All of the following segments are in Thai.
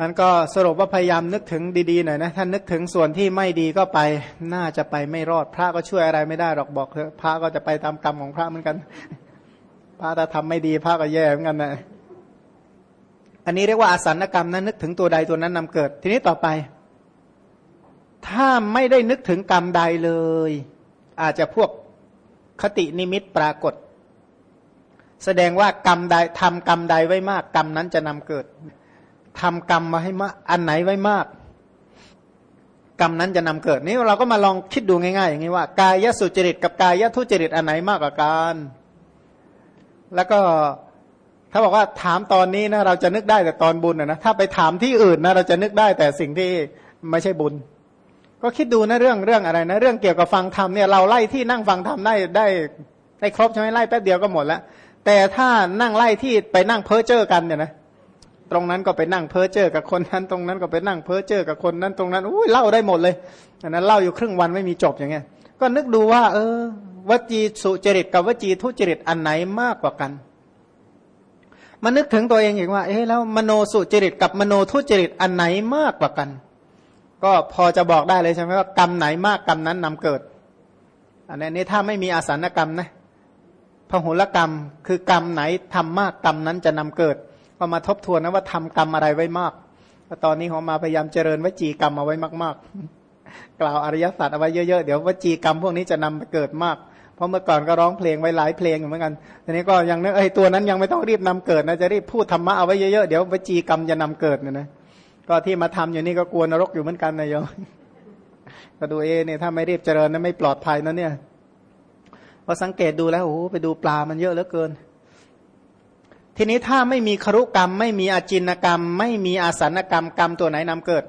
นั้นก็สรุปว่าพยายามนึกถึงดีๆหน่อยนะท่านนึกถึงส่วนที่ไม่ดีก็ไปน่าจะไปไม่รอด พระก็ช่วยอะไรไม่ได้หรอกบอกเถอะพระก็จะไปตามกรรมของพระเหมือนกัน พระถ้าทำไม่ดีพระก็แย่เหมือนกันนะอันนี้เรียกว่าอาสันกรรมนะนึกถึงตัวใดตัวนั้นนำเกิด ทีนี้ต่อไป ถ้าไม่ได้นึกถึงกรรมใดเลย อาจจะพวกคตินิมิตปรากฏ แสดงว่ากรรมใดทำกรรมใดไว้มาก กรรมนั้นจะนำเกิด ทำกรรมมาให้มากอันไหนไว้มาก กรรมนั้นจะนำเกิดนี่เราก็มาลองคิดดูง่ายๆ อย่างนี้ว่า กายสุจริตกับกายทุจริตอันไหนมากกว่ากัน แล้วก็ถ้าบอกว่าถามตอนนี้นะเราจะนึกได้แต่ตอนบุญนะถ้าไปถามที่อื่นนะเราจะนึกได้แต่สิ่งที่ไม่ใช่บุญ ก็คิดดูนะเรื่องเรื่องอะไรนะ เรื่องเกี่ยวกับฟังธรรมเนี่ยเราไล่ที่นั่งฟังธรรมได้ได้ได้ครบใช่ไหมไล่แป๊บเดียวก็หมดแล้วแต่ถ้านั่งไล่ที่ไปนั่งเพ้อเจ้อกันเนี่ยนะ ตรงนั้นก็ไปนั่งเพ้อเจ้อกับคนนั้นตรงนั้นก็ไปนั่งเพ้อเจ้อกับคนนั้นตรงนั้นอุ้ยเล่าได้หมดเลยอันนั้นเล่าอยู่ครึ่งวันไม่มีจบอย่างเงี้ยก็นึกดูว่า เออ วจีสุจริตกับวจีทุจริตอันไหนมากกว่ากันมานึกถึงตัวเองอีกว่า เอ๊ะแล้วมโนสุจริตกับมโนทุจริตอันไหนมากกว่ากัน ก็พอจะบอกได้เลยใช่ไหมว่ากรรมไหนมากกรรมนั้นนำเกิด อันนี้ถ้าไม่มีอาสันกรรมนะพหุลกรรมคือกรรมไหนทำมากกรรมนั้นจะนำเกิด ก็มาทบทวนนะว่าทำกรรมอะไรไว้มากตอนนี้ของมาพยายามเจริญวจีกรรมเอาไว้มาก ๆ กล่าวอริยสัจเอาไว้เยอะๆเดี๋ยววจีกรรมพวกนี้จะนำไปเกิดมาก เพราะเมื่อก่อนก็ร้องเพลงไว้หลายเพลงเหมือนกันทีนี้ก็ยังนึกไอ้ตัวนั้นยังไม่ต้องรีบนำเกิดนะจะรีบพูดธรรมะเอาไว้เยอะๆเดี๋ยววจีกรรมจะนำเกิดเนี่ยนะก็ที่มาทำอยู่นี่ก็กลัวนรกอยู่เหมือนกันนะโยมก็ดูเอเนี่ยถ้าไม่รีบเจริญนะไม่ปลอดภัยนะเนี่ยพอสังเกตดูแล้วโอ้โหไปดูปลามันเยอะเหลือเกิน ทีนี้ถ้าไม่มีครุกรรม ไม่มีอาจินกรรม ไม่มีอาสันกรรมกรรมตัวไหนนำเกิด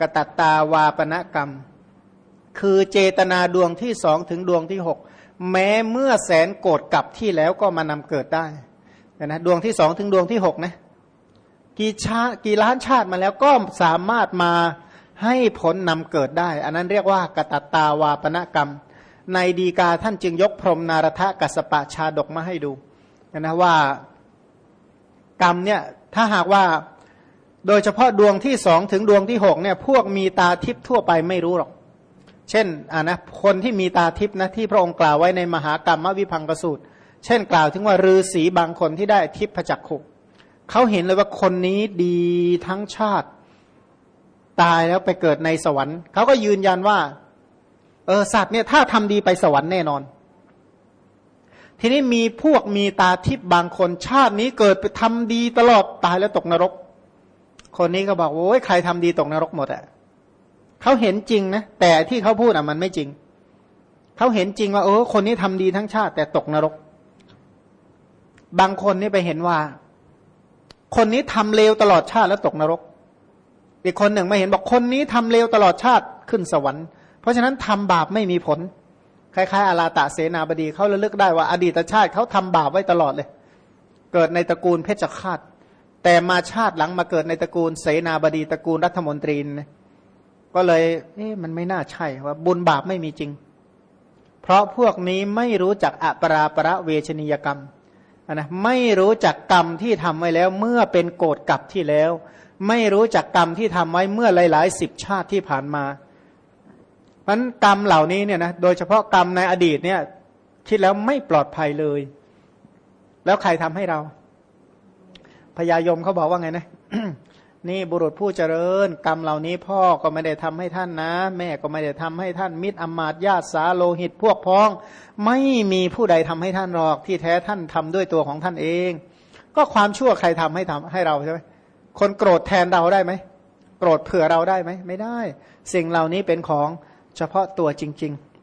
กตัตตาวาปณกรรม คือเจตนาดวงที่สองถึงดวงที่หกแม้เมื่อแสนโกรธกลับที่แล้วก็มานำเกิดได้นะดวงที่สองถึงดวงที่หกนะกี่ชากี่ล้านชาติมาแล้วก็สามารถมาให้ผลนำเกิดได้ อันนั้นเรียกว่ากตัตตาวาปณกรรม ในดีกาท่านจึงยกพรมนารทะกัสปะชาดกมาให้ดู นะว่ากรรมเนี่ยถ้าหากว่าโดยเฉพาะดวงที่สองถึงดวงที่หกเนี่ยพวกมีตาทิพย์ทั่วไปไม่รู้หรอก เช่นอ่านะคนที่มีตาทิพย์นะที่พระองค์กล่าวไว้ในมหากรรมวิพังกสูตร เช่นกล่าวถึงว่าฤาษีบางคนที่ได้ทิพย์จักขุเขาเห็นเลยว่าคนนี้ดีทั้งชาติ ตายแล้วไปเกิดในสวรรค์เขาก็ยืนยันว่า เออสัตว์เนี่ยถ้าทำดีไปสวรรค์แน่นอน ทีนี้มีพวกมีตาทิพย์บางคนชาตินี้เกิดไปทำดีตลอดตายแล้วตกนรก คนนี้ก็บอกโอ้ยใครทำดีตกนรกหมดอะเขาเห็นจริงนะแต่ที่เขาพูดอะมันไม่จริงเขาเห็นจริงว่าเออคนนี้ทำดีทั้งชาติ แต่ตกนรก บางคนนี่ไปเห็นว่า คนนี้ทำเลวตลอดชาติแล้วตกนรก อีกคนหนึ่งไม่เห็นบอกคนนี้ทำเลวตลอดชาติขึ้นสวรรค์ เพราะฉะนั้นทำบาปไม่มีผล คล้ายๆอาลาตะเสนาบดีเขาระลึกได้ว่าอดีตชาติเขาทำบาปไว้ตลอดเลย เกิดในตระกูลเพชฌฆาต แต่มาชาติหลังมาเกิดในตระกูลเสนาบดีตระกูลรัฐมนตรีนะก็เลยเอ๊ะมันไม่น่าใช่ว่าบุญบาปไม่มีจริง เพราะพวกนี้ไม่รู้จักอปราประเวชนียกรรมนะไม่รู้จักกรรมที่ทำไว้แล้วเมื่อเป็นโกรธกับที่แล้ว ไม่รู้จักกรรมที่ทำไว้เมื่อหลายๆสิบชาติที่ผ่านมา เพราะกรรมเหล่านี้เนี่ยนะโดยเฉพาะกรรมในอดีตเนี่ย คิดแล้วไม่ปลอดภัยเลย แล้วใครทำให้เราพญายมเขาบอกว่าไงนะนี่บุรุษผู้เจริญ กรรมเหล่านี้พ่อก็ไม่ได้ทำให้ท่านนะ แม่ก็ไม่ได้ทำให้ท่านมิตรอมาตญาติสาโลหิตพวกพ้อง ไม่มีผู้ใดทำให้ท่านหรอกที่แท้ท่านทำด้วยตัวของท่านเอง ก็ความชั่วใครทำให้ทำให้เราใช่ไหมคนโกรธแทนเราได้ไหมโกรธเผื่อเราได้ไหมไม่ได้ สิ่งเหล่านี้เป็นของ เฉพาะตัวจริง ๆ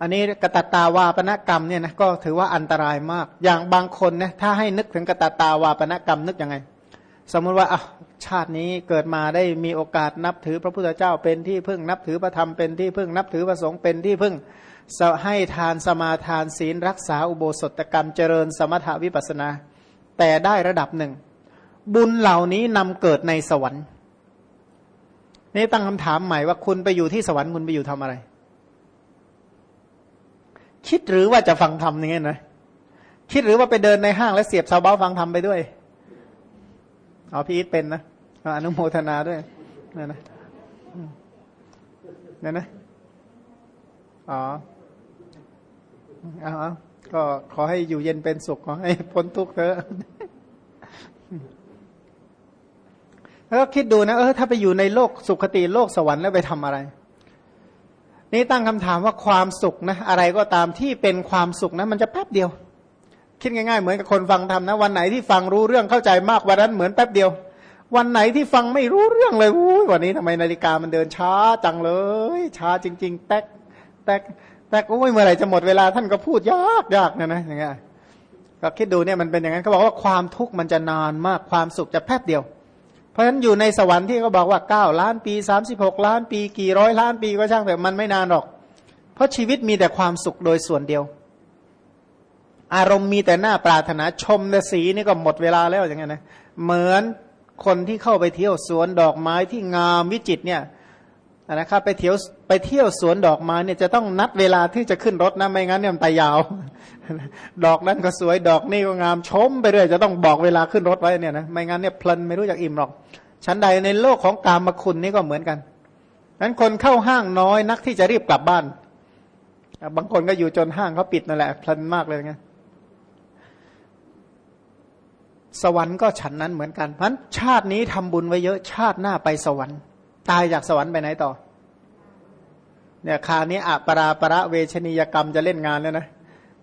อันนี้กตัตตาวาปณกรรมเนี่ยนะก็ถือว่าอันตรายมาก อย่างบางคนนะถ้าให้นึกถึงกตัตตาวาปณกรรมนึกยังไง สมมติว่าอะชาตินี้เกิดมาได้มีโอกาสนับถือพระพุทธเจ้าเป็นที่พึ่งนับถือพระธรรมเป็นที่พึ่งนับถือพระสงฆ์เป็นที่พึ่งให้ทานสมาทานศีลรักษาอุโบสถกรรมเจริญสมถาวิปัสนา แต่ได้ระดับหนึ่ง บุญเหล่านี้นำเกิดในสวรรค์ นี่ตั้งคำถามใหม่ว่าคุณไปอยู่ที่สวรรค์คุณไปอยู่ทำอะไร คิดหรือว่าจะฟังธรรมอย่างเงี้ยนะคิดหรือว่าไปเดินในห้างแล้วเสียบซาเบ้าฟังธรรมไปด้วยเอาพี่อิทเป็นนะอนุโมทนาด้วยนั่นนะนั่นนะอ๋อเอาเอาก็ขอให้อยู่เย็นเป็นสุขขอให้พ้นทุกข์เถอะ แล้วคิดดูนะเออถ้าไปอยู่ในโลกสุขติโลกสวรรค์แล้วไปทำอะไร นี่ตั้งคำถามว่าความสุขนะอะไรก็ตามที่เป็นความสุขนะมันจะแป๊บเดียว คิดง่ายๆ เหมือนกับคนฟังธรรมนะ วันไหนที่ฟังรู้เรื่องเข้าใจมากวันนั้นเหมือนแป๊บเดียว วันไหนที่ฟังไม่รู้เรื่องเลยอู้วันนี้ทำไมนาฬิกามันเดินช้าจังเลย ช้าจริง ๆ แตกแตกแตกโอ้ยเมื่อไหร่จะหมดเวลาท่านก็พูดยากยากนะนะอย่างเงี้ยก็คิดดูเนี่ยมันเป็นอย่างนั้นเขาบอกว่าความทุกข์มันจะนานมากความสุขจะแป๊บเดียว เพราะฉะนั้นอยู่ในสวรรค์ที่เขาบอกว่าเก้าล้านปีสามสิบหกล้านปีกี่ร้อยล้านปีก็ช่างแต่มันไม่นานหรอก เพราะชีวิตมีแต่ความสุขโดยส่วนเดียว อารมณ์มีแต่หน้าปรารถนาชมแต่สีนี่ก็หมดเวลาแล้วอย่างเงี้ยนะเหมือนคนที่เข้าไปเที่ยวสวนดอกไม้ที่งามวิจิตเนี่ย นะครับไปเที่ยวไปเที่ยวสวนดอกไม้เนี่ยจะต้องนัดเวลาที่จะขึ้นรถนะไม่งั้นเนี่ยมันไปยาว ดอกนั้นก็สวยดอกนี่ก็งามชมไปเรื่อยจะต้องบอกเวลาขึ้นรถไว้เนี่ยนะไม่งั้นเนี่ยเพลินไม่รู้จักอิ่มหรอกชั้นใดในโลกของกามคุณนี่ก็เหมือนกันนั้นคนเข้าห้างน้อยนักที่จะรีบกลับบ้าน บางคนก็อยู่จนห้างเขาปิดนั่นแหละเพลินมากเลยไงสวรรค์ก็ฉันนั้นเหมือนกันเพราะชาตินี้ทำบุญไว้เยอะชาติหน้าไปสวรรค์ ตายจากสวรรค์ไปไหนต่อ เนี่ยคานี้อัปราประเวชนียกรรมจะเล่นงานแล้วนะ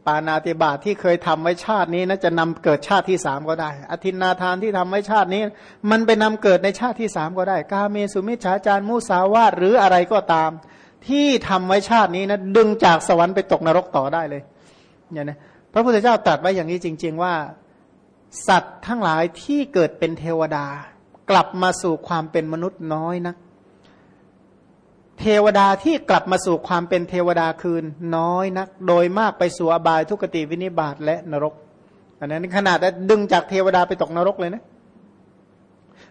ปานาติบาตที่เคยทำไว้ชาตินี้นะจะนำเกิดชาติที่สามก็ได้อธินาทานที่ทำไว้ชาตินี้ มันไปนำเกิดในชาติที่สามก็ได้ กาเมสุมิชฌาจารมุสาวาตหรืออะไรก็ตาม ที่ทำไว้ชาตินี้นะดึงจากสวรรค์ไปตกนรกต่อได้เลยเนี่ยนะพระพุทธเจ้าตรัสไว้อย่างนี้จริง ๆว่า สัตว์ทั้งหลายที่เกิดเป็นเทวดา กลับมาสู่ความเป็นมนุษย์น้อยนะัก เทวดาที่กลับมาสู่ความเป็นเทวดาคืนน้อยนัก โดยมากไปสู่อบายทุกติวินิบาตและนรก อันนั้นขนาดดึงจากเทวดาไปตกนรกเลยนะ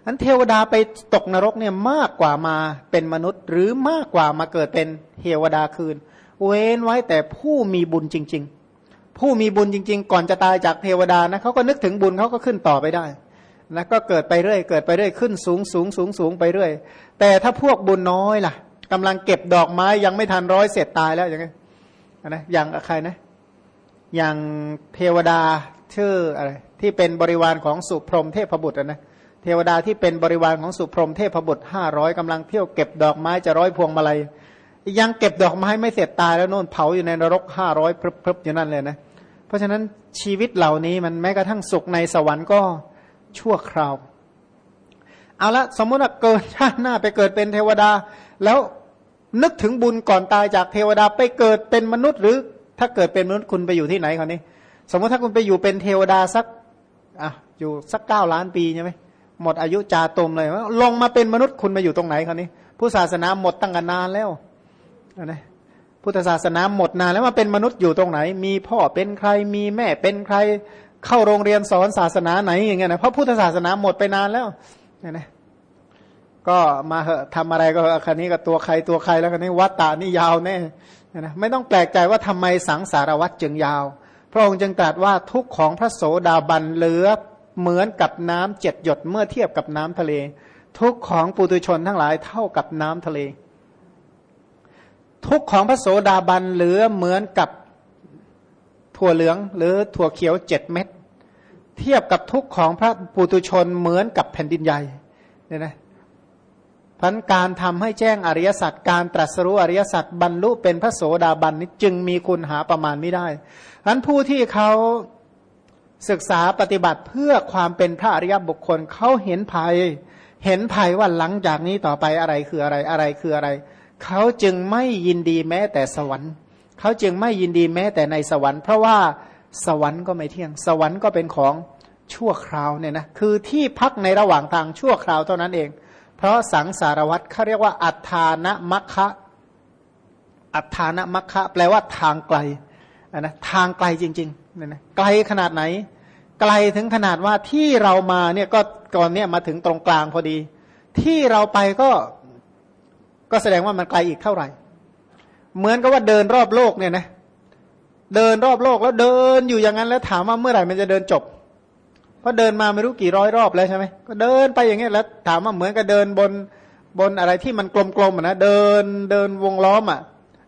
อันเทวดาไปตกนรกเนี่ยมากกว่ามาเป็นมนุษย์ หรือมากกว่ามาเกิดเป็นเทวดาคืน เว้นไว้แต่ผู้มีบุญจริง ๆ ผู้มีบุญจริง ๆ ก่อนจะตายจากเทวดานะเขาก็นึกถึงบุญเขาก็ขึ้นต่อไปได้แล้วก็เกิดไปเรื่อย เกิดไปเรื่อยขึ้นสูงสูงสูงสูงไปเรื่อย แต่ถ้าพวกบุญน้อยล่ะ กำลังเก็บดอกไม้ยังไม่ทันร้อยเสร็จตายแล้วอย่างไงนะอย่างใครนะ อย่างเทวดาชื่ออะไรที่เป็นบริวารของสุพรหมเทพบุตรนะเทวดาที่เป็นบริวารของสุพรหมเทพบุตรห้าร้อยกำลังเที่ยวเก็บดอกไม้จะร้อยพวงมาลัยยังเก็บดอกไม้ไม่เสร็จตายแล้วโน่นเผาอยู่ในนรกห้าร้อยพรึบๆอยู่นั่นเลยนะเพราะฉะนั้นชีวิตเหล่านี้มันแม้กระทั่งสุขในสวรรค์ก็ชั่วคราว เอาละสมมติว่าเกิดชาติหน้าไปเกิดเป็นเทวดา แล้ว นึกถึงบุญก่อนตายจากเทวดาไปเกิดเป็นมนุษย์หรือ ถ้าเกิดเป็นมนุษย์คุณไปอยู่ที่ไหนคราวนี้ สมมติถ้าคุณไปอยู่เป็นเทวดาสักอะอยู่สักเก้าล้านปีใช่ไหมหมดอายุจาตมเลยลงมาเป็นมนุษย์คุณมาอยู่ตรงไหนคราวนี้ ผู้ศาสนาหมดตั้งกันนานแล้วนะพุทธศาสนาหมดนานแล้วมาเป็นมนุษย์อยู่ตรงไหน มีพ่อเป็นใครมีแม่เป็นใครเข้าโรงเรียนสอนศาสนาไหนอย่างเงี้ยนะเพราะพุทธศาสนาหมดไปนานแล้วนะ ก็มาเหอะทำอะไรก็คันนี้ก็ตัวใครตัวใครแล้วคันนี้วัดตานี่ยาวแน่นะไม่ต้องแปลกใจว่าทำไมสังสารวัตรจึงยาว พระองค์จึงตรัสว่าทุกของพระโสดาบันเหลือเหมือนกับน้ำเจ็ดหยดเมื่อเทียบกับน้ำทะเล ทุกของปุตุชนทั้งหลายเท่ากับน้ำทะเล ทุกของพระโสดาบันเหลือเหมือนกับถั่วเหลือง หรือถั่วเขียวเจ็ดเม็ดเทียบกับทุกของพระปุตุชนเหมือนกับแผ่นดินใหญ่เนี่ยนะ พันการทำให้แจ้งอริยสัจการตรัสรู้อริยสัจบรรลุเป็นพระโสดาบันนี้จึงมีคุณหาประมาณไม่ได้พันผู้ที่เขาศึกษาปฏิบัติเพื่อความเป็นพระอริยบุคคลเขาเห็นภัย เห็นภัยว่าหลังจากนี้ต่อไปอะไรคืออะไรอะไรคืออะไร เขาจึงไม่ยินดีแม้แต่สวรรค์ เขาจึงไม่ยินดีแม้แต่ในสวรรค์ เพราะว่าสวรรค์ก็ไม่เที่ยง สวรรค์ก็เป็นของชั่วคราวเนี่ยนะคือที่พักในระหว่างทางชั่วคราวเท่านั้นเอง เพราะสังสารวัตรเขาเรียกว่า อัฏฐานมัคคะอัฏฐานมัคคะแปลว่าทางไกลนะทางไกลจริงๆนี่นะไกลขนาดไหน ไกลถึงขนาดว่าที่เรามาเนี่ยก็ก่อนเนี่ยมาถึงตรงกลางพอดี ที่เราไปก็ก็แสดงว่ามันไกลอีกเท่าไหร่ เหมือนกับว่าเดินรอบโลกเนี่ยนะเดินรอบโลกแล้วเดินอยู่อย่างนั้นแล้วถามว่าเมื่อไหร่มันจะเดินจบ เพราะเดินมาไม่รู้กี่ร้อยรอบแล้วใช่ไหมก็เดินไปอย่างเงี้ยแล้ว ถามว่าเหมือนกับเดินบนบนอะไรที่มันกลมๆนะเดินเดินวงล้อมอะ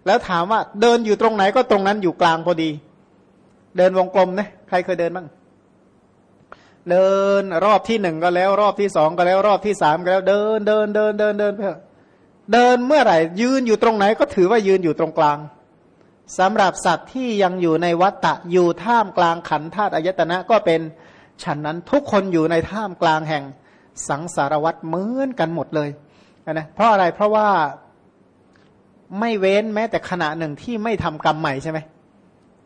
แล้วถามว่าเดินอยู่ตรงไหนก็ตรงนั้นอยู่กลางพอดี เดินวงกลมนะใครเคยเดินบ้างเดินรอบที่หนึ่งก็แล้ว รอบที่สองก็แล้ว รอบที่สามก็แล้ว เดินเดินเดินเดินเดินไปเดินเมื่อไหร่ ยืนอยู่ตรงไหนก็ถือว่ายืนอยู่ตรงกลางสำหรับสัตว์ที่ยังอยู่ในวัฏฏะอยู่ท่ามกลางขันธาตุอายตนะก็เป็น ฉันนั้นทุกคนอยู่ในท่ามกลางแห่งสังสารวัฏเหมือนกันหมดเลยนะเพราะอะไรเพราะว่าไม่เว้นแม้แต่ขณะหนึ่งที่ไม่ทำกรรมใหม่ใช่ไหม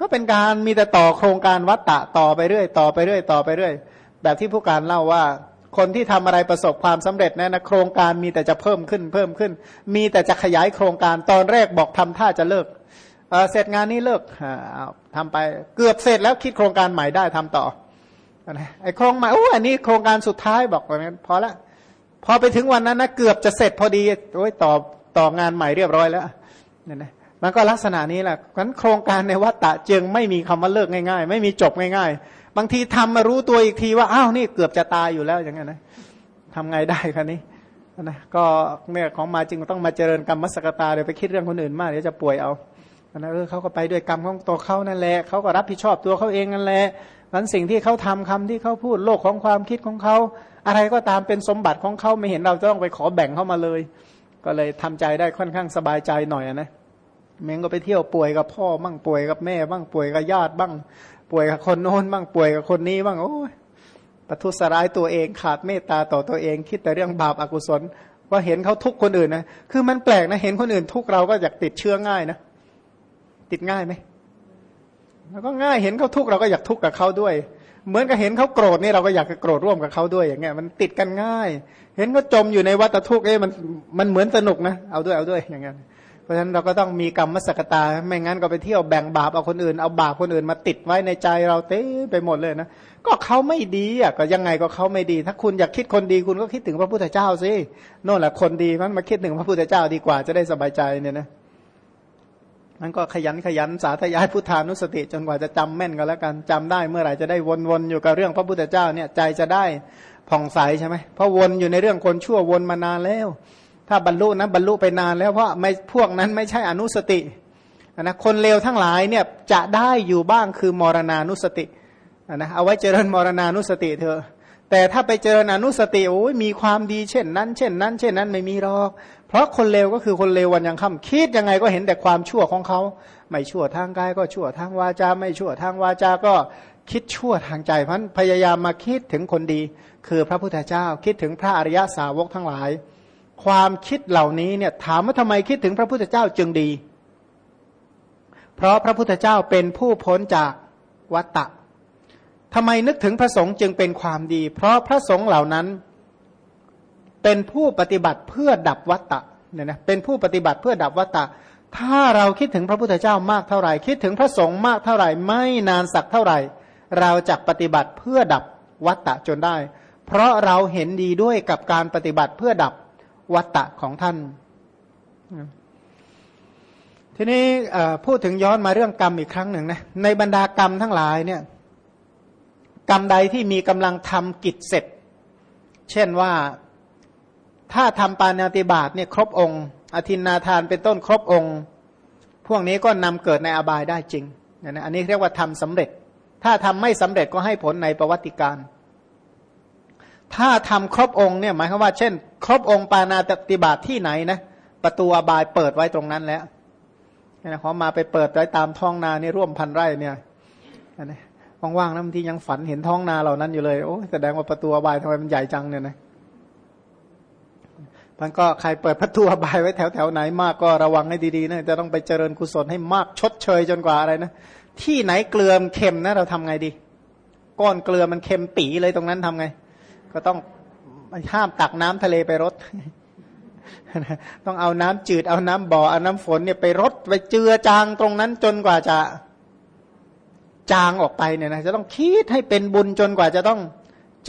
ก็เป็นการมีแต่ต่อโครงการวัตตะต่อไปเรื่อยต่อไปเรื่อยต่อไปเรื่อย แบบที่ผู้การเล่าว่า คนที่ทำอะไรประสบความสำเร็จนะนะโครงการมีแต่จะเพิ่มขึ้นเพิ่มขึ้น มีแต่จะขยายโครงการตอนแรกบอกทำท่าจะเลิกเสร็จงานนี้เลิกทำไปเกือบเสร็จแล้วคิดโครงการใหม่ได้ทำต่อ ไอ้โครงใหม่โอ้อันนี้โครงการสุดท้ายบอกว่าพอละพอไปถึงวันนั้นนะเกือบจะเสร็จพอดีโอ้ยต่อต่องานใหม่เรียบร้อยแล้วเนี่ยนะมันก็ลักษณะนี้แหละงั้นโครงการในวัฏฏะจึงไม่มีคำว่าเลิกง่ายๆ ไม่มีจบง่าย ๆ บางทีทำมารู้ตัวอีกทีว่าอ้าวนี่เกือบจะตายอยู่แล้วอย่างเงี้ยนะทำไงได้คะนี้นะก็เนี่ยของมาจริงต้องมาเจริญกรรมมสกตาเดี๋ยวไปคิดเรื่องคนอื่นมากเดี๋ยวจะป่วยเอานะเออเขาก็ไปด้วยกรรมของตัวเขานั่นแหละเขาก็รับผิดชอบตัวเขาเองนั่นแหละ นั้นสิ่งที่เขาทำคำที่เขาพูดโลกของความคิดของเขาอะไรก็ตามเป็นสมบัติของเขาไม่เห็นเราจะต้องไปขอแบ่งเข้ามาเลย ก็เลยทำใจได้ค่อนข้างสบายใจหน่อยนะเมงก็ไปเที่ยวป่วยกับพ่อบ้างป่วยกับแม่บ้างป่วยกับญาติบ้างป่วยกับคนโน้นบ้างป่วยกับคนนี้บ้างโอ้ยประทุษร้ายตัวเองขาดเมตตาต่อตัวเอง คิดแต่เรื่องบาปอากุศลว่าเห็นเขาทุกคนอื่นนะคือมันแปลกนะเห็นคนอื่นทุกเราก็อยากติดเชื้อง่ายนะติดง่ายไหม แล้วก็ง่ายเห็นเขาทุกข์เราก็อยากทุกข์กับเขาด้วย เหมือนกับเห็นเขาโกรธนี่เราก็อยากจะโกรธร่วมกับเขาด้วยอย่างเงี้ยมันติดกันง่าย เห็นเขาจมอยู่ในวัฏทุกข์เอ้มันมันเหมือนสนุกนะเอาด้วยเอาด้วยอย่างเงี้ยเพราะฉะนั้นเราก็ต้องมีกรรมมสกตา ไม่งั้นก็ไปเที่ยวแบ่งบาปเอาคนอื่นเอาบาปคนอื่นมาติดไว้ในใจเราเต้ไปหมดเลยนะก็เขาไม่ดีอะก็ยังไงก็เขาไม่ดี ถ้าคุณอยากคิดคนดีคุณก็คิดถึงพระพุทธเจ้าสิโน่นแหละคนดีมันมาคิดถึงพระพุทธเจ้าดีกว่าจะได้สบายใจเนี่ยนะ มันก็ขยันขยันสาธยายพุทธานุสติ จนกว่าจะจำแม่นก็แล้วกันจำได้ เมื่อไหร่จะได้วนๆอยู่กับเรื่องพระพุทธเจ้าเนี่ยใจจะได้ผ่องใสใช่ไหมเพราะวนอยู่ในเรื่องคนชั่ววนมานานแล้ว ถ้าบรรลุนะบรรลุไปนานแล้วเพราะไม่พวกนั้นไม่ใช่อนุสตินะคนเลวทั้งหลายเนี่ยจะได้อยู่บ้างคือมรณานุสตินะเอาไว้เจริญมรณานุสติเถอะแต่ถ้าไปเจริญอนุสติโอ้ยมีความดีเช่นนั้น เช่นนั้น เช่นนั้นไม่มีหรอก เพราะคนเลวก็คือคนเลววันยังค่ำคิดยังไงก็เห็นแต่ความชั่วของเขา ไม่ชั่วทางกายก็ชั่วทางวาจา ไม่ชั่วทางวาจา ก็คิดชั่วทางใจพราะพยายามมาคิดถึงคนดี คือพระพุทธเจ้าคิดถึงพระอริยสาวกทั้งหลาย ความคิดเหล่านี้เนี่ยถามว่าทำไมคิดถึงพระพุทธเจ้าจึงดี เพราะพระพุทธเจ้าเป็นผู้พ้นจากวัตตะทำไมนึกถึงพระสงฆ์จึงเป็นความดี เพราะพระสงฆ์เหล่านั้น เป็นผู้ปฏิบัติเพื่อดับวัตตะเนี่ยนะเป็นผู้ปฏิบัติเพื่อดับวัตตะ ถ้าเราคิดถึงพระพุทธเจ้ามากเท่าไหร่ คิดถึงพระสงฆ์มากเท่าไหร่ ไม่นานสักเท่าไหร่ เราจะปฏิบัติเพื่อดับวัตตะจนได้ เพราะเราเห็นดีด้วยกับการปฏิบัติเพื่อดับวัตตะของท่าน ทีนี้พูดถึงย้อนมาเรื่องกรรมอีกครั้งหนึ่งนะในบรรดากรรมทั้งหลายเนี่ยกรรมใดที่มีกำลังทำกิจเสร็จ เช่นว่า ถ้าทำปานาติบาตเนี่ยครบองค์ อธินนาทานเป็นต้นครบองค์ พวกนี้ก็นำเกิดในอบายได้จริงนะอันนี้เรียกว่าทำสำเร็จ ถ้าทำไม่สำเร็จก็ให้ผลในประวัติการ ถ้าทำครบองค์เนี่ยหมายความว่า เช่น ครบองค์ปานาติบาตที่ไหนนะประตูอบายเปิดไว้ตรงนั้นแล้วนะขอมาไปเปิดไว้ตามท้องนานี่ร่วมพันไร่เนี่ยนะว่างๆนะบางทียังฝันเห็นท้องนาเหล่านั้นอยู่เลยโอ้แสดงว่าประตูอบายทำไมมันใหญ่จังเนี่ยนะ มันก็ใครเปิดประตูอบายไว้แถวแถวไหนมากก็ระวังให้ดีๆนะจะต้องไปเจริญกุศลให้มากชดเชยจนกว่าอะไรนะ ที่ไหนเกลือมเค็มนะเราทำไงดี ก้อนเกลือมันเค็มปีเลยตรงนั้นทำไง ก็ต้องห้ามตักน้ำทะเลไปรดต้องเอาน้ำจืดเอาน้ำบ่อเอาน้ำฝนเนี่ยไปรดไปเจือจางตรงนั้นจนกว่าจะจางออกไปเนี่ยนะจะต้องคิดให้เป็นบุญจนกว่าจะต้อง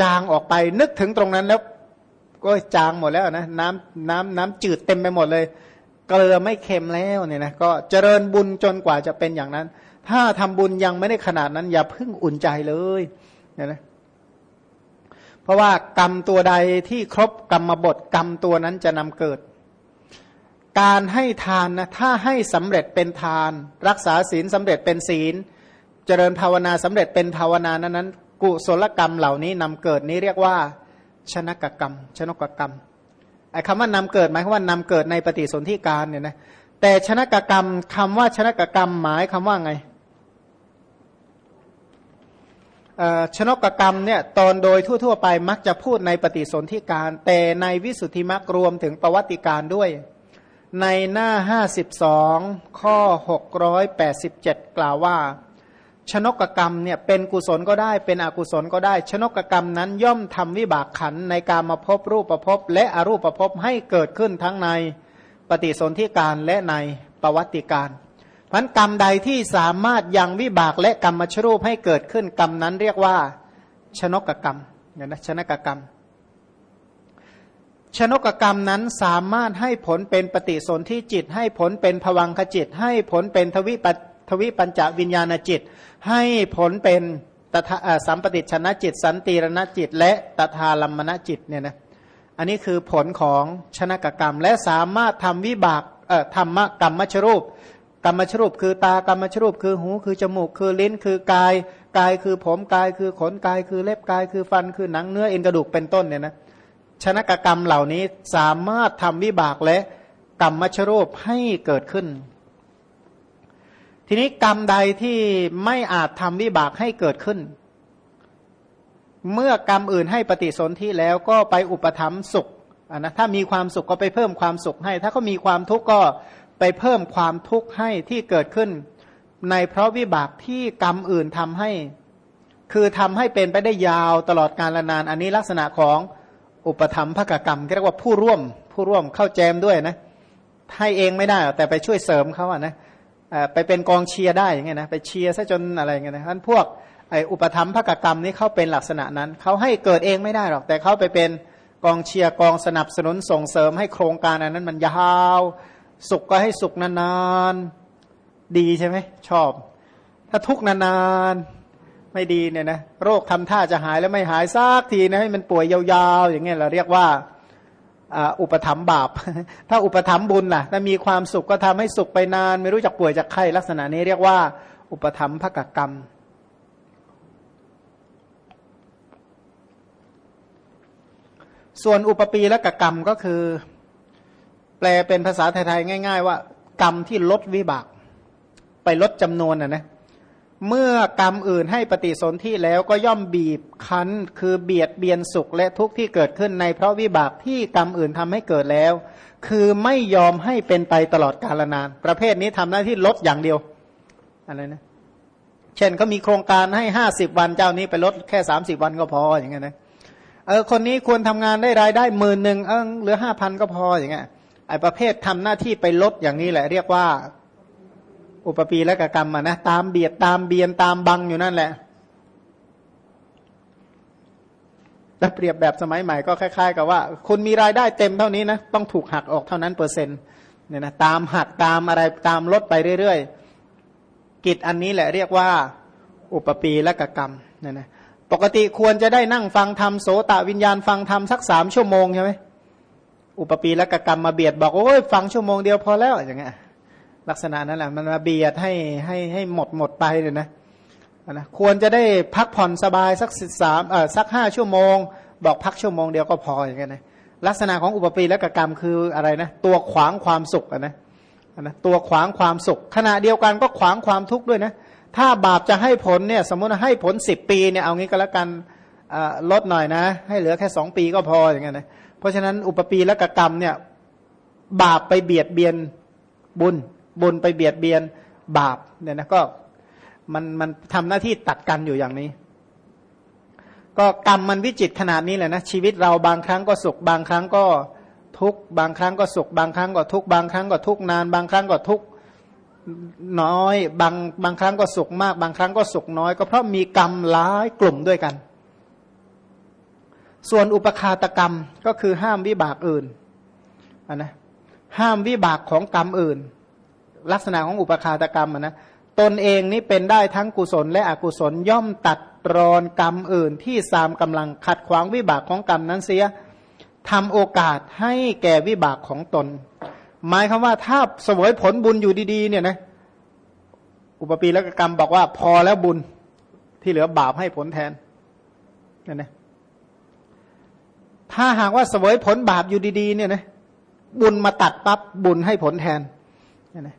จางออกไปนึกถึงตรงนั้นแล้ว ก็จางหมดแล้วนะน้ำน้ำน้ำจืดเต็มไปหมดเลย เกลือไม่เค็มแล้วเนี่ยนะก็เจริญบุญจนกว่าจะเป็นอย่างนั้น ถ้าทำบุญยังไม่ได้ขนาดนั้น อย่าเพิ่งอุ่นใจเลยเนี่ยนะเพราะว่ากรรมตัวใดที่ครบกรรมบทกรรมตัวนั้นจะนำเกิด การให้ทานนะถ้าให้สำเร็จเป็นทาน รักษาศีลสำเร็จเป็นศีล เจริญภาวนาสำเร็จเป็นภาวนานั้นนั้นกุศลกรรมเหล่านี้นำเกิดนี้เรียกว่า ชนกกรรม ชนกกรรมไอ้คำว่านำเกิดหมายความว่านำเกิดในปฏิสนธิการเนี่ยนะแต่ชนกกรรมคำว่าชนกกรรมหมายคำว่าไงชนกกรรมเนี่ยตอนโดยทั่ว ๆ ไปมักจะพูดในปฏิสนธิการ แต่ในวิสุทธิมักรวมถึงประวัติการด้วย ในหน้า 52 ข้อ 687 กล่าวว่า ชนกกรรมเนี่ยเป็นกุศลก็ได้เป็นอกุศลก็ได้ ชนกกรรมนั้นย่อมทำวิบากขันในการมาพบรูปประพบและอรูปประพบให้เกิดขึ้นทั้งในปฏิสนธิการและในประวัติการพันกรรมใดที่สามารถยังวิบากและกรรมชรูปให้เกิดขึ้นกรรมนั้นเรียกว่า ชนกกรรมเนี่ยนะชนกกรรม ชนกกรรมนั้นสามารถให้ผลเป็นปฏิสนธิจิต ให้ผลเป็นผวังขจิต ให้ผลเป็นทวิป ทวิปัญจวิญญาณจิต ให้ผลเป็นตถาสัมปติชนะจิต สันติรณจิต และตถาลัมมณจิตเนี่ยนะอันนี้คือผลของชนกกรรม และสามารถทำวิบากเอ่อธรรมกรรมชรูป กรรมชรูป คือตากรรมชรูป คือหูคือจมูก คือลิ้นคือกาย กายคือผมกายคือขนกาย คือเล็บกาย คือฟันคือหนังเนื้อเอ็นกระดูกเป็นต้นเนี่ยนะชนะกกรรมเหล่านี้สามารถทำวิบากและกรรมชรูปให้เกิดขึ้น ทีนี้กรรมใดที่ไม่อาจทำวิบากให้เกิดขึ้น เมื่อกรรมอื่นให้ปฏิสนธิแล้วก็ไปอุปถัมภ์สุขนะถ้ามีความสุขก็ไปเพิ่มความสุขให้ ถ้าเขามีความทุกข์ก็ไปเพิ่มความทุกข์ให้ที่เกิดขึ้น ในเพราะวิบากที่กรรมอื่นทำให้ คือทำให้เป็นไปได้ยาวตลอดกาลนาน อันนี้ลักษณะของอุปธรรมภกกรรมเรียกว่าผู้ร่วม ผู้ร่วมเข้าแจมด้วยนะให้เองไม่ได้แต่ไปช่วยเสริมเขาอะนะ ไปเป็นกองเชียร์ได้อย่างเงี้ยนะไปเชียร์ซะจนอะไรเงี้ยนะท่านพวกไออุปธรรมภกกรรมนี้เขาเป็นลักษณะนั้นเขาให้เกิดเองไม่ได้หรอก แต่เขาไปเป็นกองเชียร์กองสนับสนุนส่งเสริมให้โครงการอันนั้นมันยาวสุขก็ให้สุขนานๆดีใช่ไหมชอบ ถ้าทุกนานๆไม่ดีเนี่ยนะโรคทำท่าจะหายแล้วไม่หายซากทีนะให้มันป่วยยาวๆอย่างเงี้ยเราเรียกว่า อุปถัมบาป ถ้าอุปถัมบุญล่ะถ้ามีความสุขก็ทำให้สุขไปนาน ไม่รู้จักป่วยจากไข้ลักษณะนี้เรียกว่า อุปถัมภกกรรม ส่วนอุปปีและกกรรมก็คือ แปลเป็นภาษาไทยๆง่าย ๆ ว่า กรรมที่ลดวิบาก ไปลดจำนวนอะนะ เมื่อกรรมอื่นให้ปฏิสนธิแล้วก็ย่อมบีบคั้น คือเบียดเบียนสุขและทุกข์ที่เกิดขึ้นในเพราะวิบากที่กรรมอื่นทำให้เกิดแล้ว คือไม่ยอมให้เป็นไปตลอดกาลนาน ประเภทนี้ทำหน้าที่ลดอย่างเดียวอะไรนะเช่นเขามีโครงการให้ห้าสิบวันเจ้านี้ไปลดแค่สามสิบวันก็พออย่างเงี้ยนะเออคนนี้ควรทำงานได้รายได้หมื่นหนึ่งเออเหลือห้าพันก็พออย่างเงี้ยไอ้ประเภททำหน้าที่ไปลดอย่างนี้แหละ เรียกว่า อุปปีและกกรรมอะนะตามเบียดตามเบียนตามบังอยู่นั่นแหละถ้าเปรียบแบบสมัยใหม่ก็คล้ายๆ กับว่า คุณมีรายได้เต็มเท่านี้นะต้องถูกหักออกเท่านั้นเปอร์เซ็นต์เนี่ยนะตามหักตามอะไรตามลดไปเรื่อยๆ กิจอันนี้แหละเรียกว่า อุปปีและกกรรมเนี่ยนะปกติควรจะได้นั่งฟังธรรมโสตวิญญาณฟังธรรมสักสามชั่วโมงใช่ไหมอุปปีและกกรรมมาเบียดบอกโอ้ยฟังชั่วโมงเดียวพอแล้วอย่างเงี้ย ลักษณะนั้นแหละมันมาเบียดให้ให้ให้หมดหมดไปเลยนะนะควรจะได้พักผ่อนสบายสักสิบสามเออสักห้าชั่วโมง บอกพักชั่วโมงเดียวก็พออย่างเงี้ยนะลักษณะของอุปปีและกกรรมคืออะไรนะตัวขวางความสุขนะนะตัวขวางความสุข ขณะเดียวกันก็ขวางความทุกข์ด้วยนะถ้าบาปจะให้ผลเนี่ยสมมติให้ผลสิบปีเนี่ยเอางี้ก็แล้วกันลดหน่อยนะ ให้เหลือแค่สองปีก็พออย่างเงี้ยนะเพราะฉะนั้นอุปปีและกกรรมเนี่ยบาปไปเบียดเบียนบุญ บุญไปเบียดเบียนบาปเนี่ยนะก็มันมันทำหน้าที่ตัดกันอยู่อย่างนี้ ก็กรรมมันวิจิตขนาดนี้แหละนะชีวิตเราบางครั้งก็สุข บางครั้งก็ทุกบางครั้งก็สุข บางครั้งก็ทุกบางครั้งก็ทุกนาน บางครั้งก็ทุกน้อย บางบางครั้งก็สุขมาก บางครั้งก็สุขน้อย ก็เพราะมีกรรมหลายกลุ่มด้วยกัน ส่วนอุปคาตกรรมก็คือห้ามวิบากอื่นนนะห้ามวิบากของกรรมอื่น ลักษณะของอุปคาตกรรมนะตนเองนี้เป็นได้ทั้งกุศลและอกุศลย่อมตัดรอนกรรมอื่นที่สามกำลังขัดขวางวิบากของกรรมนั้นเสียทำโอกาสให้แก่วิบากของตน หมายคำว่าถ้าสวยผลบุญอยู่ดีๆ เนี่ยนะอุปปีและกรรมบอกว่าพอแล้วบุญที่เหลือบาปให้ผลแทนเนี่ยนะถ้าหากว่าสวยผลบาปอยู่ดีๆ เนี่ยนะบุญมาตัดปั๊บบุญให้ผลแทนเนี่ยนะ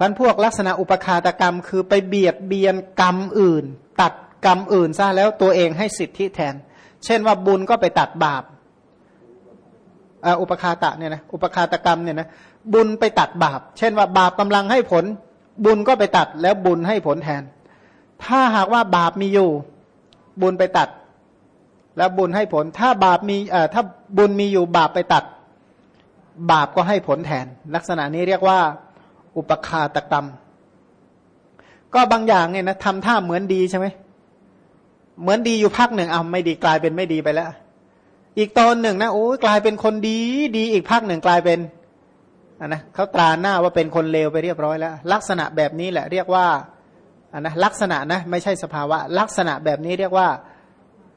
พันพวกลักษณะอุปคาตกรรม คือไปเบียดเบียนกรรมอื่น ตัดกรรมอื่นซะแล้วตัวเองให้สิทธิแทน เช่นว่าบุญก็ไปตัดบาปอุปคาตะเนี่ยนะอุปคาตกรรมเนี่ยนะบุญไปตัดบาป เช่นว่าบาปกำลังให้ผล บุญก็ไปตัดแล้วบุญให้ผลแทน ถ้าหากว่าบาปมีอยู่ บุญไปตัด แล้วบุญให้ผล ถ้าบาปมีเอ่อถ้าบุญมีอยู่บาปไปตัด บาปก็ให้ผลแทน ลักษณะนี้เรียกว่า อุปคาตกรรม ก็บางอย่างเนี่ยนะทำท่าเหมือนดีใช่ไหมเหมือนดีอยู่พักหนึ่งเอาไม่ดีกลายเป็นไม่ดีไปแล้ว อีกตอนหนึ่งนะโอ้กลายเป็นคนดีดีอีกพักหนึ่งกลายเป็นอันนะเขาตราหน้าว่าเป็นคนเลวไปเรียบร้อยแล้ว ลักษณะแบบนี้แหละ เรียกว่าอันนะลักษณะนะไม่ใช่สภาวะ ลักษณะแบบนี้เรียกว่า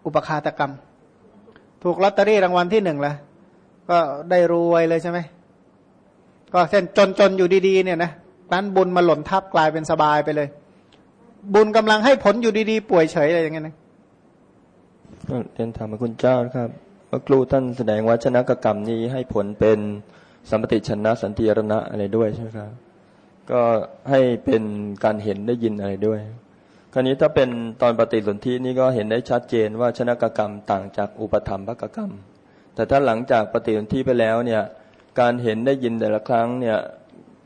อุปคาตกรรม ถูกลอตเตอรี่รางวัลที่หนึ่งละก็ได้รวยเลยใช่ไหม ก็เช่นจนจนอยู่ดีๆเนี่ยนะนั้นบุญมาหล่นทับกลายเป็นสบายไปเลย บุญกำลังให้ผลอยู่ดีๆป่วยเฉยอะไรอย่างเงี้ยนะก็เรียนถามคุณเจ้าครับว่าครูท่านแสดงว่าชนะกกรรมนี้ให้ผลเป็นสัมปติชนะสันติรณะอะไรด้วยใช่ไหมครับ ก็ให้เป็นการเห็นได้ยินอะไรด้วย คราวนี้ถ้าเป็นตอนปฏิสนธินี่ก็เห็นได้ชัดเจนว่าชนะกกรรมต่างจากอุปธรรมภกกรรม แต่ถ้าหลังจากปฏิสนธิไปแล้วเนี่ย การเห็นได้ยินแต่ละครั้งเนี่ย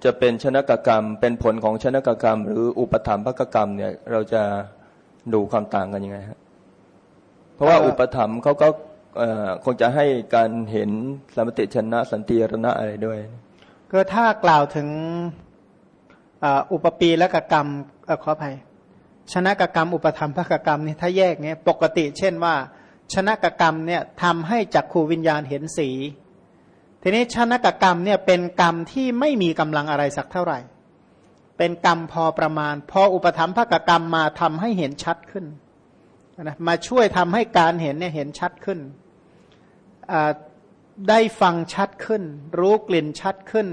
จะเป็นชนกกรรม เป็นผลของชนกกรรม หรืออุปธรรมภกกรรมเนี่ยเราจะดูความต่างกันยังไงครับเพราะว่าอุปธรรมเขาก็คงจะให้การเห็นสมติชนะสันติรณะอะไรด้วย ก็ถ้ากล่าวถึงอุปปีและกกรรมขออภัยชนะกกรรม อุปธรรมภกกรรมนี่ถ้าแยกเนี่ยปกติ เช่นว่า ชนะกกรรมเนี่ยทำให้จักขูวิญญาณเห็นสี ทีนี้ชนะกกรรมเนี่ยเป็นกรรมที่ไม่มีกำลังอะไรสักเท่าไหร่ เป็นกรรมพอประมาณ พออุปธรรมภกกรรมมาทำให้เห็นชัดขึ้นนะมาช่วยทำให้การเห็นเนี่ยเห็นชัดขึ้น ได้ฟังชัดขึ้น รู้กลิ่นชัดขึ้น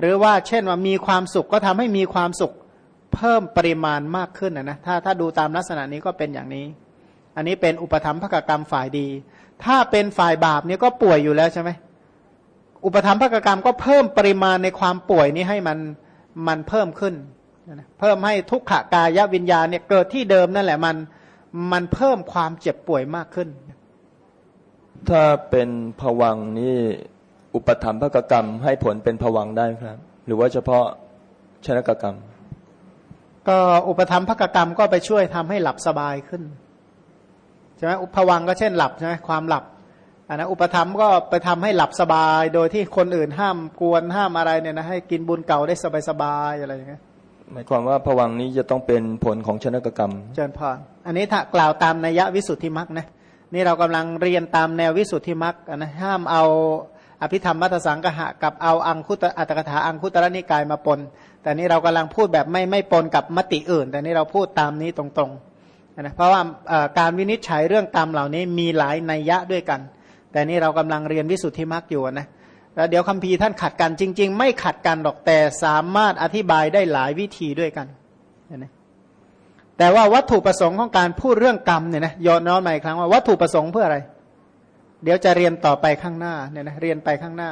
หรือว่าเช่นว่ามีความสุขก็ทำให้มีความสุขเพิ่มปริมาณมากขึ้นนะถ้าถ้าดูตามลักษณะนี้ก็เป็นอย่างนี้ อันนี้เป็นอุปธรรมภกกรรมฝ่ายดี ถ้าเป็นฝ่ายบาปเนี่ยก็ป่วยอยู่แล้วใช่ไหม อุปธรรมภกกรรมก็เพิ่มปริมาณในความป่วยนี้ให้มันมันเพิ่มขึ้น เพิ่มให้ทุกขากายวิญญาณเนี่ยเกิดที่เดิมนั่นแหละมันมันเพิ่มความเจ็บป่วยมากขึ้น ถ้าเป็นผวังนี่อุปธรรมภกกรรมให้ผลเป็นผวังได้ครับ หรือว่าเฉพาะชนกกรรม ก็อุปธรรมภกกรรมก็ไปช่วยทำให้หลับสบายขึ้นใช่ไหมอุปวังก็เช่นหลับใช่ไหมความหลับ อันนะอุปธรรมก็ไปทำให้หลับสบาย โดยที่คนอื่นห้ามกวนห้ามอะไรเนี่ยนะให้กินบุญเก่าได้สบายสบายอะไรอย่างเงี้ยหมายความว่าผวังนี้จะต้องเป็นผลของชนกกรรมเจริญพรอันนี้ถ้ากล่าวตามนัยวิสุทธิมรรคนะนี่เรากำลังเรียนตามแนววิสุทธิมรรคนะห้ามเอาอภิธรรมมัทสังกหะกับเอาอังคุตอัตถกถาอังคุตรนิกายมาปน แต่นี่เรากำลังพูดแบบไม่ไม่ปนกับมติอื่น แต่นี่เราพูดตามนี้ตรงๆนะเพราะว่าการวินิจฉัยเรื่องกรรมเหล่านี้มีหลายนัยยะด้วยกัน แต่นี่เรากำลังเรียนวิสุทธิมรรคอยู่นะแล้วเดี๋ยวคัมภีร์ท่านขัดกันจริง ๆ ไม่ขัดกันหรอกแต่สามารถอธิบายได้หลายวิธีด้วยกันนะแต่ว่าวัตถุประสงค์ของการพูดเรื่องกรรมเนี่ยนะย้อนน้อมมาอีกครั้งว่าวัตถุประสงค์เพื่ออะไร เดี๋ยวจะเรียนต่อไปข้างหน้าเนี่ยนะเรียนไปข้างหน้า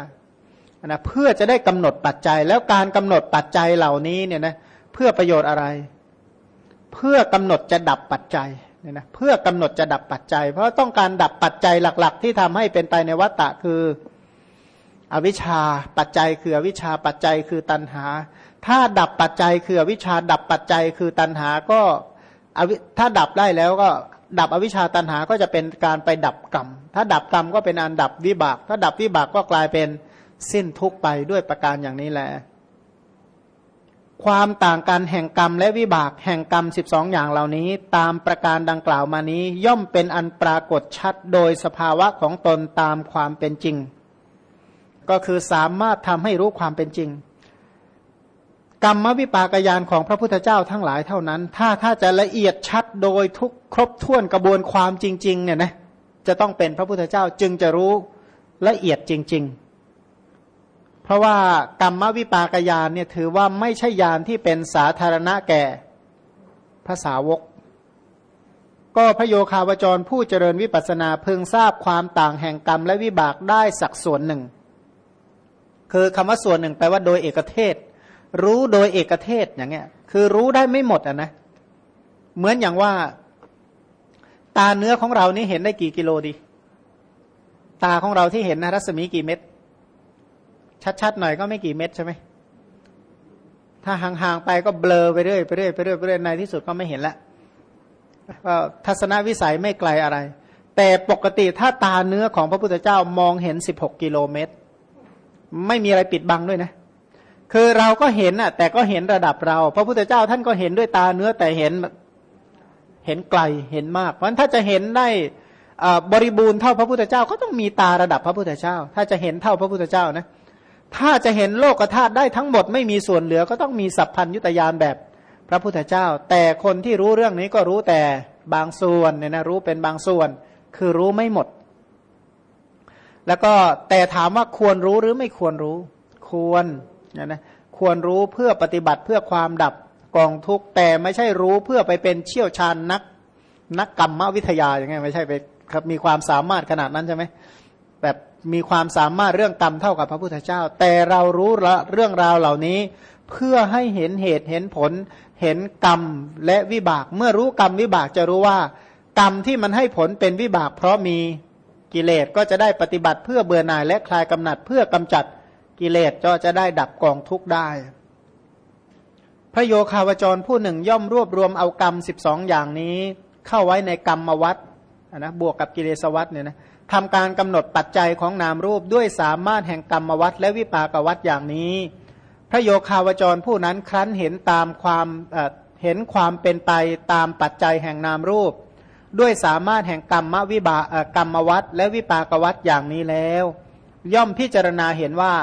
นะเพื่อจะได้กำหนดปัจจัย แล้วการกำหนดปัจจัยเหล่านี้เนี่ยนะเพื่อประโยชน์อะไร เพื่อกำหนดจะดับปัจจัย เนี่ยนะเพื่อกำหนดจะดับปัจจัย เพราะต้องการดับปัจจัยหลัก ๆ ที่ทำให้เป็นไปในวัฏฏะคืออวิชชาปัจจัยคืออวิชชาปัจจัยคือตัณหา ถ้าดับปัจจัยคืออวิชชาดับปัจจัยคือตัณหาก็อถ้าดับได้แล้วก็ดับอวิชชาตัณหาก็จะเป็นการไปดับกรรม ถ้าดับกรรมก็เป็นอันดับวิบาก ถ้าดับวิบากก็กลายเป็นสิ้นทุกไปด้วยประการอย่างนี้แหละ ความต่างกันแห่งกรรมและวิบากแห่งกรรมสิบองอย่างเหล่านี้ ตามประการดังกล่าวมานี้ ย่อมเป็นอันปรากฏชัดโดยสภาวะของตนตามความเป็นจริง ก็คือสามารถทำให้รู้ความเป็นจริง กรรมวิปากยานของพระพุทธเจ้าทั้งหลายเท่านั้น ถ้าถ้าจะละเอียดชัดโดยทุกครบถ้วนกระบวนความจริง ๆ เนี่ยนะจะต้องเป็นพระพุทธเจ้าจึงจะรู้ละเอียดจริง ๆ เพราะว่ากรรมวิปากยานเนี่ยถือว่าไม่ใช่ยานที่เป็นสาธารณะแก่ภาษาวก ก็พระโยคาวจรผู้เจริญวิปัสนาเพึงทราบความต่างแห่งกรรมและวิบากได้สักส่วนหนึ่ง คือคำว่าส่วนหนึ่งแปลว่าโดยเอกเทศ รู้โดยเอกเทศอย่างเงี้ย คือรู้ได้ไม่หมดอะนะ เหมือนอย่างว่าตาเนื้อของเรานี่เห็นได้กี่กิโลดี ตาของเราที่เห็นนะรัศมีกี่เม็ด ชัดๆหน่อยก็ไม่กี่เม็ดใช่ไหมถ้าห่างๆไปก็เบลอไปเรื่อยไปเรื่อยไปเรื่อยไปเรื่อยในที่สุดก็ไม่เห็นละทัศนวิสัยไม่ไกลอะไร แต่ปกติถ้าตาเนื้อของพระพุทธเจ้ามองเห็นสิบหกกิโลเมตร ไม่มีอะไรปิดบังด้วยนะ คือเราก็เห็นอะ แต่ก็เห็นระดับเรา พระพุทธเจ้าท่านก็เห็นด้วยตาเนื้อแต่เห็นเห็นไกลเห็นมาก เพราะฉะนั้นถ้าจะเห็นได้บริบูรณ์เท่าพระพุทธเจ้าก็ต้องมีตาระดับพระพุทธเจ้า ถ้าจะเห็นเท่าพระพุทธเจ้านะ ถ้าจะเห็นโลกธาตุได้ทั้งหมดไม่มีส่วนเหลือก็ต้องมีสัพพัญยุตยานแบบพระพุทธเจ้า แต่คนที่รู้เรื่องนี้ก็รู้แต่บางส่วนเนี่ยนะรู้เป็นบางส่วน คือรู้ไม่หมด แล้วก็แต่ถามว่าควรรู้หรือไม่ควรรู้ ควรนะนะควรรู้เพื่อปฏิบัติเพื่อความดับกองทุกข์แต่ไม่ใช่รู้เพื่อไปเป็นเชี่ยวชาญนักนักกรรมวิทยาอย่างไงไม่ใช่ไปครับมีความสามารถขนาดนั้นใช่ไหมแบบ มีความสามารถเรื่องกรรมเท่ากับพระพุทธเจ้า แต่เรารู้ละเรื่องราวเหล่านี้ เพื่อให้เห็นเหตุเห็นผล เห็นกรรมและวิบาก เมื่อรู้กรรมวิบากจะรู้ว่า กรรมที่มันให้ผลเป็นวิบาก เพราะมีกิเลสก็จะได้ปฏิบัติเพื่อเบื่อหน่ายและคลายกำหนัดเพื่อกำจัดกิเลสก็จะได้ดับกองทุกข์ได้ พระโยคาวจรผู้หนึ่งย่อมรวบรวมเอากรรมสิบสองอย่างนี้ เข้าไว้ในกรรมวัดนะบวกกับกิเลสวัตเนี่ยนะ ทำการกำหนดปัจจัยของนามรูปด้วยสามารถแห่งกรรมวัตและวิปากวัตอย่างนี้ พระโยคาวจรผู้นั้นครั้นเห็นตามความเห็นความเป็นไปตามปัจจัยแห่งนามรูป ด้วยสามารถแห่งกรรมวิบากรรมวัตและวิปากวัตอย่างนี้แล้ว ย่อมพิจารณาเห็นว่า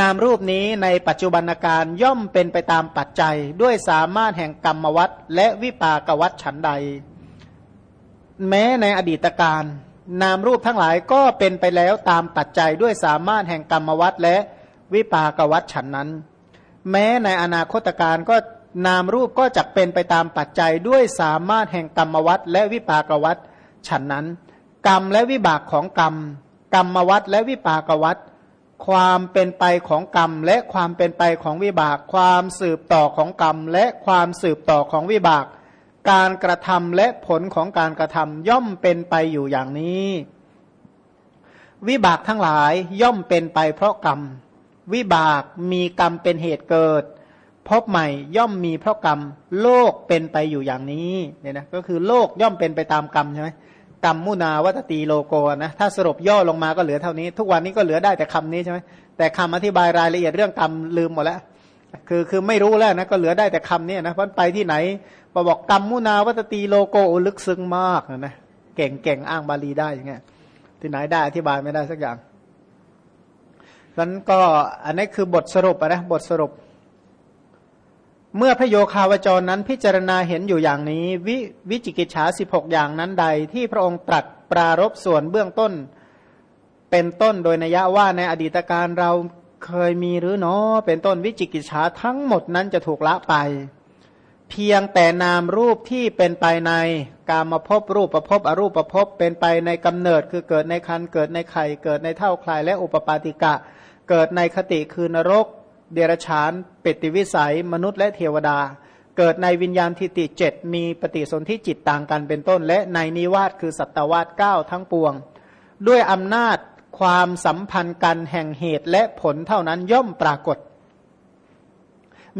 นามรูปนี้ในปัจจุบันการย่อมเป็นไปตามปัจจัย ด้วยสามารถแห่งกรรมวัตและวิปากวัตฉันใด แม้ในอดีตการนามรูปทั้งหลายก็เป็นไปแล้วตามปัจจัยด้วยสามารถแห่งกรรมวัตและวิปากวัตฉันนั้น แม้ในอนาคตการก็นามรูปก็จะเป็นไปตามปัจจัยด้วยสามารถแห่งกรรมวัตและวิปากวัตฉันนั้น กรรมและวิบากของกรรม กรรมวัตและวิปากวัตความเป็นไปของกรรมและความเป็นไปของวิบาก ความสืบต่อของกรรม และความสืบต่อของวิบาก การกระทำและผลของการกระทำย่อมเป็นไปอยู่อย่างนี้ วิบากทั้งหลายย่อมเป็นไปเพราะกรรม วิบากมีกรรมเป็นเหตุเกิด พบใหม่ย่อมมีเพราะกรรม โลกเป็นไปอยู่อย่างนี้เนี่ยนะก็คือโลกย่อมเป็นไปตามกรรมใช่ไหมกรรมมุนาวัตตีโลโกนะถ้าสรุปย่อลงมาก็เหลือเท่านี้ ทุกวันนี้ก็เหลือได้แต่คำนี้ใช่ไหมแต่คำอธิบายรายละเอียดเรื่องกรรมลืมหมดแล้วคือคือไม่รู้แล้วนะก็เหลือได้แต่คำนี้นะเพราะไปที่ไหน บอกกรรมมุนาวัตตีโลโกลึกซึ้งมากนะเก่งเก่งอ้างบาลีได้อย่างเงี้ยที่ไหนได้อธิบายไม่ได้สักอย่างนั้นก็อันนี้คือบทสรุปนะบทสรุป เมื่อพระโยคาวจรนั้นพิจารณาเห็นอยู่อย่างนี้วิวิจิกิจฉาสิบหกอย่างนั้นใด ที่พระองค์ตรัสปรารบส่วนเบื้องต้น เป็นต้นโดยนัยว่าในอดีตการเราเคยมีหรือเนาะเป็นต้นวิจิกิจฉาทั้งหมดนั้นจะถูกละไป เพียงแต่นามรูปที่เป็นไปในกามาพบรูปประพบอรูปประพบเป็นไปในกำเนิด คือเกิดในคันเกิดในไข่เกิดในเท่าคลายและอุปปาติกะ เกิดในคติคือนรก เดรฉานเปติวิสัย มนุษย์และเทวดา เกิดในวิญญาณทิติเจ็ดมีปฏิสนธิจิตต่างกันเป็นต้น และในนิวาสคือสัตวาสเก้าทั้งปวง ด้วยอำนาจความสัมพันธ์กันแห่งเหตุและผลเท่านั้นย่อมปรากฏ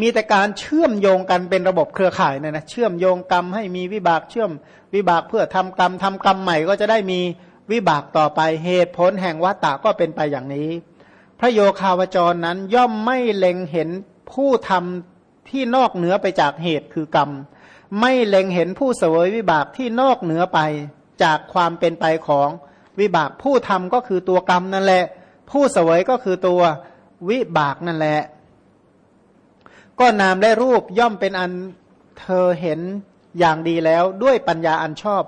มีแต่การเชื่อมโยงกันเป็นระบบเครือข่ายเนี่ยนะเชื่อมโยงกรรมให้มีวิบากเชื่อมวิบากเพื่อทำกรรมทำกรรมใหม่ก็จะได้มีวิบากต่อไปเหตุผลแห่งวัตตะก็เป็นไปอย่างนี้ พระโยคาวจรนั้นย่อมไม่เล็งเห็นผู้ทำที่นอกเหนือไปจากเหตุคือกรรม ไม่เล็งเห็นผู้เสวยวิบากที่นอกเหนือไปจากความเป็นไปของวิบากผู้ทำก็คือตัวกรรมนั่นแหละ ผู้เสวยก็คือตัววิบากนั่นแหละ ก็นามและรูปย่อมเป็นอันเธอเห็นอย่างดีแล้วด้วยปัญญาอันชอบ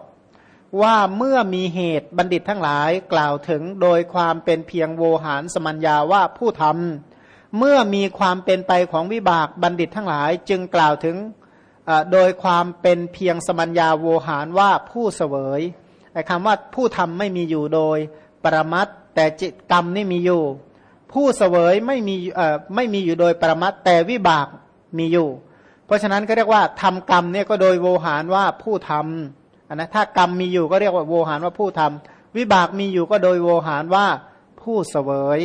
ว่าเมื่อมีเหตุบัณฑิตทั้งหลายกล่าวถึงโดยความเป็นเพียงโวหารสมัญญาว่าผู้ทำเมื่อมีความเป็นไปของวิบากบัณฑิตทั้งหลาย จึงกล่าวถึงโดยความเป็นเพียงสมัญญาโวหารว่าผู้เสวยไอ้คำว่าผู้ทำไม่มีอยู่โดย ปรมัตแต่จิตกรรมนี่มีอยู่ ผู้เสวยไม่มีไม่มีอยู่โดยประมัตแต่วิบากมีอยู่ เพราะฉะนั้นก็เรียกว่าทำกรรมเนี่ยก็โดยโวหารว่าผู้ทำนนะถ้ากรรมมีอยู่ก็เรียกว่าโวหารว่าผู้ทำวิบากมีอยู่ก็โดยโวหารว่าผู้เสวย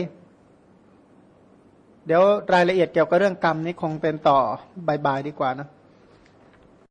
เดี๋ยวรายละเอียดเกี่ยวกับเรื่องกรรมนี้คงเป็นต่อบ่ายๆดีกว่านะ